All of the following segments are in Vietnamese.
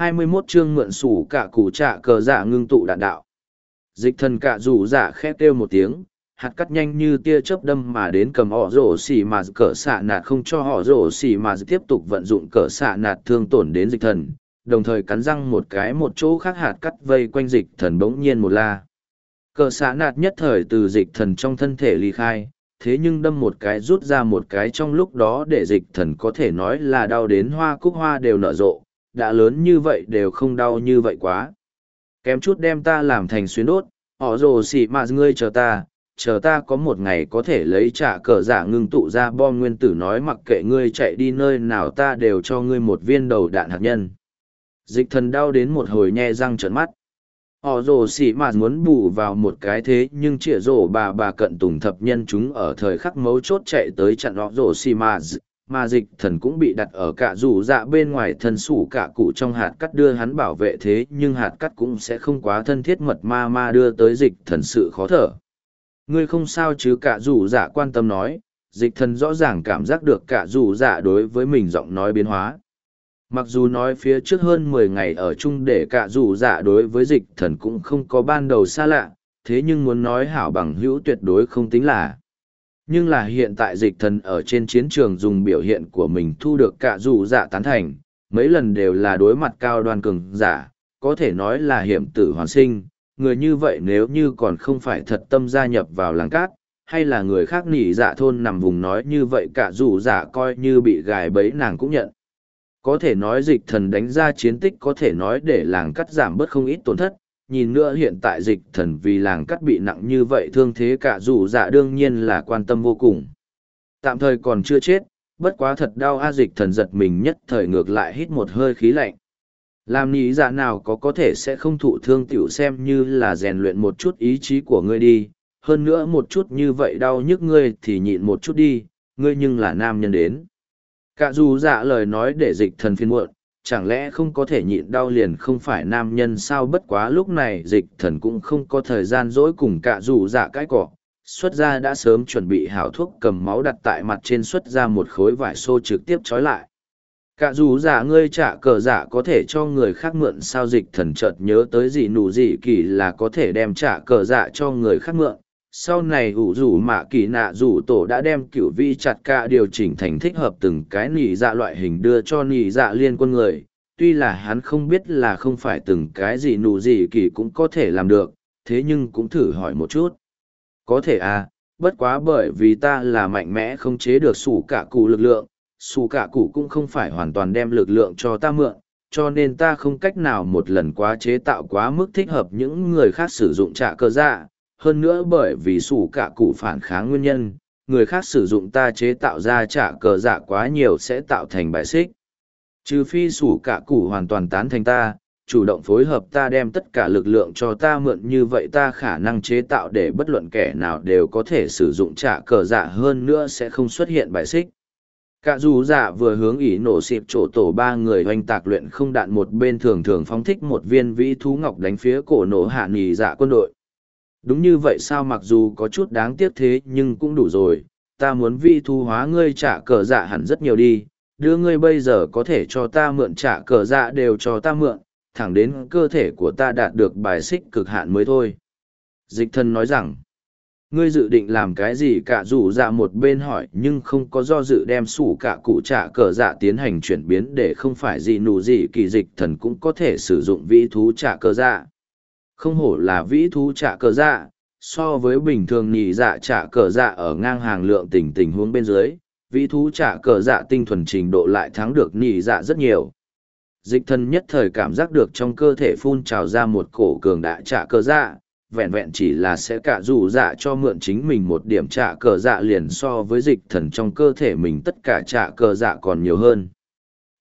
21 chương mượn sủ cả củ trạ cờ giả ngưng tụ đạn đạo. Dịch thần cả rủ giả khẽ kêu một tiếng, hạt cắt nhanh như tia chớp đâm mà đến cầm họ rổ xỉ mà cỡ xạ nạt không cho họ rổ xỉ mà tiếp tục vận dụng cỡ xạ nạt thương tổn đến dịch thần, đồng thời cắn răng một cái một chỗ khác hạt cắt vây quanh dịch thần bỗng nhiên một la. Cỡ xạ nạt nhất thời từ dịch thần trong thân thể ly khai, thế nhưng đâm một cái rút ra một cái trong lúc đó để dịch thần có thể nói là đau đến hoa cúc hoa đều nở rộ, đã lớn như vậy đều không đau như vậy quá. Kém chút đem ta làm thành xuyến đốt, họ rồ xỉ mà ngươi chờ ta, chờ ta có một ngày có thể lấy trả cờ giả ngưng tụ ra bom nguyên tử nói mặc kệ ngươi chạy đi nơi nào ta đều cho ngươi một viên đầu đạn hạt nhân. Dịch thần đau đến một hồi nhe răng trợn mắt. Họ rồ xỉ mà muốn bù vào một cái thế nhưng chĩa rổ bà bà cận tùng thập nhân chúng ở thời khắc mấu chốt chạy tới chặn họ rồ xỉ mà mà dịch thần cũng bị đặt ở cả rủ dạ bên ngoài thân sủ cả cụ trong hạt cắt đưa hắn bảo vệ thế, nhưng hạt cắt cũng sẽ không quá thân thiết mật ma ma đưa tới dịch thần sự khó thở. Ngươi không sao chứ, cả rủ dạ quan tâm nói, dịch thần rõ ràng cảm giác được cả rủ dạ đối với mình giọng nói biến hóa. Mặc dù nói phía trước hơn mười ngày ở chung để cả rủ dạ đối với dịch thần cũng không có ban đầu xa lạ, thế nhưng muốn nói hảo bằng hữu tuyệt đối không tính là nhưng là hiện tại dịch thần ở trên chiến trường dùng biểu hiện của mình thu được cả dù dạ tán thành, mấy lần đều là đối mặt cao đoan cường giả, có thể nói là hiểm tử hoàn sinh, người như vậy nếu như còn không phải thật tâm gia nhập vào làng cát, hay là người khác nỉ dạ thôn nằm vùng nói như vậy cả dù dạ coi như bị gài bẫy nàng cũng nhận. Có thể nói dịch thần đánh ra chiến tích có thể nói để làng cắt giảm bớt không ít tổn thất, nhìn nữa hiện tại dịch thần vì làng cắt bị nặng như vậy thương thế cả dù dạ đương nhiên là quan tâm vô cùng. Tạm thời còn chưa chết, bất quá thật đau a dịch thần giật mình nhất thời ngược lại hít một hơi khí lạnh. Làm ní dạ nào có có thể sẽ không thụ thương tiểu xem như là rèn luyện một chút ý chí của ngươi đi, hơn nữa một chút như vậy đau nhức ngươi thì nhịn một chút đi, ngươi nhưng là nam nhân đến. Cả dù dạ lời nói để dịch thần phiên muộn, chẳng lẽ không có thể nhịn đau liền không phải nam nhân sao? Bất quá lúc này dịch thần cũng không có thời gian dỗi cùng cả dù dạ cái cỏ xuất ra đã sớm chuẩn bị hảo thuốc cầm máu đặt tại mặt trên xuất ra một khối vải xô trực tiếp trói lại. Cả dù dạ ngươi trả cờ dạ có thể cho người khác mượn sao? Dịch thần chợt nhớ tới gì nụ gì kỳ là có thể đem trả cờ dạ cho người khác mượn sau này ủ rủ mạ kỳ nạ rủ tổ đã đem cựu vi chặt cả điều chỉnh thành thích hợp từng cái nỉ dạ loại hình đưa cho nỉ dạ liên quân người. Tuy là hắn không biết là không phải từng cái gì nụ gì kỳ cũng có thể làm được, thế nhưng cũng thử hỏi một chút. Có thể à bất quá bởi vì ta là mạnh mẽ không chế được sủ cả cụ lực lượng, sủ cả cụ cũng không phải hoàn toàn đem lực lượng cho ta mượn, cho nên ta không cách nào một lần quá chế tạo quá mức thích hợp những người khác sử dụng trả cơ dạ hơn nữa bởi vì sủ cả cụ phản kháng nguyên nhân, người khác sử dụng ta chế tạo ra trả cờ dạ quá nhiều sẽ tạo thành bại xích. Trừ phi sủ cả cụ hoàn toàn tán thành ta, chủ động phối hợp ta đem tất cả lực lượng cho ta mượn như vậy ta khả năng chế tạo để bất luận kẻ nào đều có thể sử dụng trả cờ dạ hơn nữa sẽ không xuất hiện bại xích. Cả dù dạ vừa hướng ý nổ xịp chỗ tổ ba người hoành tạc luyện không đạn một bên thường thường phóng thích một viên vĩ thú ngọc đánh phía cổ nổ hạ nghỉ dạ quân đội. Đúng như vậy sao mặc dù có chút đáng tiếc thế nhưng cũng đủ rồi, ta muốn vi thu hóa ngươi trả cờ dạ hẳn rất nhiều đi, đưa ngươi bây giờ có thể cho ta mượn trả cờ dạ đều cho ta mượn, thẳng đến cơ thể của ta đạt được bài xích cực hạn mới thôi. Dịch thân nói rằng, ngươi dự định làm cái gì? Cả dù dạ một bên hỏi nhưng không có do dự đem sủ cả cụ trả cờ dạ tiến hành chuyển biến để không phải gì nụ gì kỳ dịch thần cũng có thể sử dụng vĩ thú trả cờ dạ không hổ là vĩ thú trả cờ dạ, so với bình thường nhị dạ trả cờ dạ ở ngang hàng lượng tình tình huống bên dưới, vĩ thú trả cờ dạ tinh thuần trình độ lại thắng được nhị dạ rất nhiều. Dịch thân nhất thời cảm giác được trong cơ thể phun trào ra một cổ cường đại trả cờ dạ, vẹn vẹn chỉ là sẽ cả dù dạ cho mượn chính mình một điểm trả cờ dạ liền so với dịch thần trong cơ thể mình tất cả trả cờ dạ còn nhiều hơn.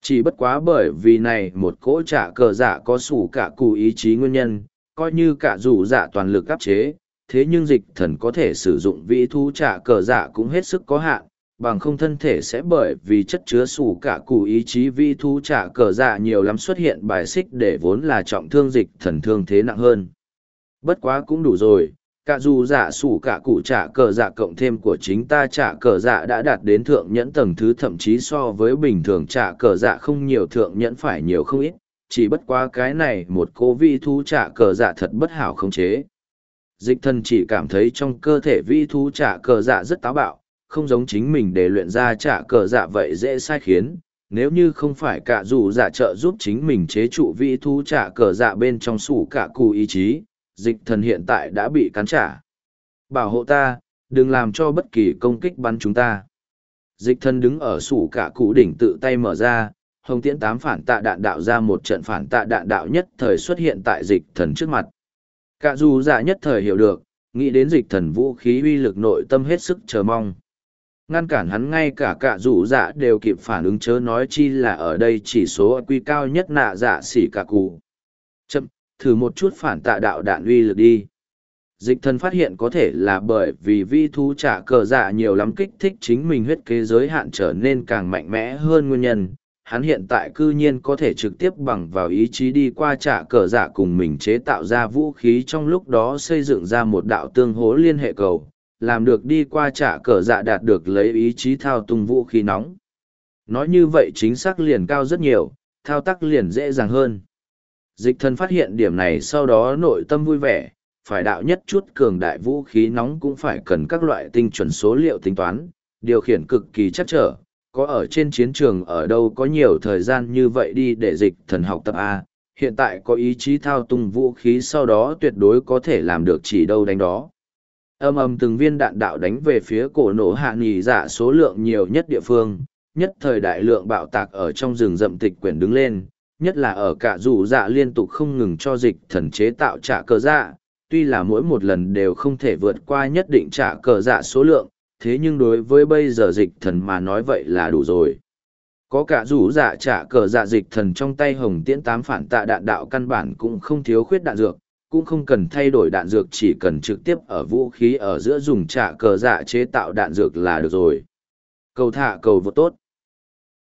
Chỉ bất quá bởi vì này một cỗ trả cờ dạ có sủ cả cụ ý chí nguyên nhân, coi như cả dù dạ toàn lực áp chế, thế nhưng dịch thần có thể sử dụng vĩ thú trả cờ dạ cũng hết sức có hạn, bằng không thân thể sẽ bởi vì chất chứa sủ cả cụ ý chí vĩ thú trả cờ dạ nhiều lắm xuất hiện bài xích để vốn là trọng thương dịch thần thương thế nặng hơn. Bất quá cũng đủ rồi, cả dù dạ sủ cả cụ trả cờ dạ cộng thêm của chính ta trả cờ dạ đã đạt đến thượng nhẫn tầng thứ thậm chí so với bình thường trả cờ dạ không nhiều thượng nhẫn phải nhiều không ít chỉ bất quá cái này một cố vi thú trả cờ dạ thật bất hảo không chế. Dịch thần chỉ cảm thấy trong cơ thể vi thú trả cờ dạ rất táo bạo, không giống chính mình để luyện ra trả cờ dạ vậy dễ sai khiến. Nếu như không phải cả dù dạ trợ giúp chính mình chế trụ vi thú trả cờ dạ bên trong sủ cả cù ý chí, dịch thần hiện tại đã bị cắn trả. Bảo hộ ta, đừng làm cho bất kỳ công kích bắn chúng ta. Dịch thần đứng ở sủ cả cụ đỉnh tự tay mở ra, hồng tiễn tám phản tạ đạn đạo ra một trận phản tạ đạn đạo nhất thời xuất hiện tại dịch thần trước mặt. Cả dù giả nhất thời hiểu được, nghĩ đến dịch thần vũ khí uy lực nội tâm hết sức chờ mong. Ngăn cản hắn ngay cả cả dù Dạ đều kịp phản ứng chớ nói chi là ở đây chỉ số quy cao nhất nạ Dạ xỉ cả cụ. Chậm, thử một chút phản tạ đạo đạn uy lực đi. Dịch thần phát hiện có thể là bởi vì vi thú trả cờ dạ nhiều lắm kích thích chính mình huyết kế giới hạn trở nên càng mạnh mẽ hơn nguyên nhân, hắn hiện tại cư nhiên có thể trực tiếp bằng vào ý chí đi qua trả cờ giả cùng mình chế tạo ra vũ khí trong lúc đó xây dựng ra một đạo tương hố liên hệ cầu, làm được đi qua trả cờ dạ đạt được lấy ý chí thao tung vũ khí nóng. Nói như vậy chính xác liền cao rất nhiều, thao tác liền dễ dàng hơn. Dịch thân phát hiện điểm này sau đó nội tâm vui vẻ, phải đạo nhất chút cường đại vũ khí nóng cũng phải cần các loại tinh chuẩn số liệu tính toán, điều khiển cực kỳ chắc trở, có ở trên chiến trường ở đâu có nhiều thời gian như vậy đi để dịch thần học tập A, hiện tại có ý chí thao tung vũ khí sau đó tuyệt đối có thể làm được chỉ đâu đánh đó. Âm âm từng viên đạn đạo đánh về phía cổ nổ hạ nghỉ dạ số lượng nhiều nhất địa phương, nhất thời đại lượng bạo tạc ở trong rừng rậm tịch quyển đứng lên, nhất là ở cả rủ dạ liên tục không ngừng cho dịch thần chế tạo trả cờ dạ, tuy là mỗi một lần đều không thể vượt qua nhất định trả cờ dạ số lượng, thế nhưng đối với bây giờ dịch thần mà nói vậy là đủ rồi. Có cả rủ dạ trả cờ dạ dịch thần trong tay hồng tiễn tám phản tạ đạn đạo căn bản cũng không thiếu khuyết đạn dược, cũng không cần thay đổi đạn dược chỉ cần trực tiếp ở vũ khí ở giữa dùng trả cờ dạ chế tạo đạn dược là được rồi. Cầu thả cầu vô tốt.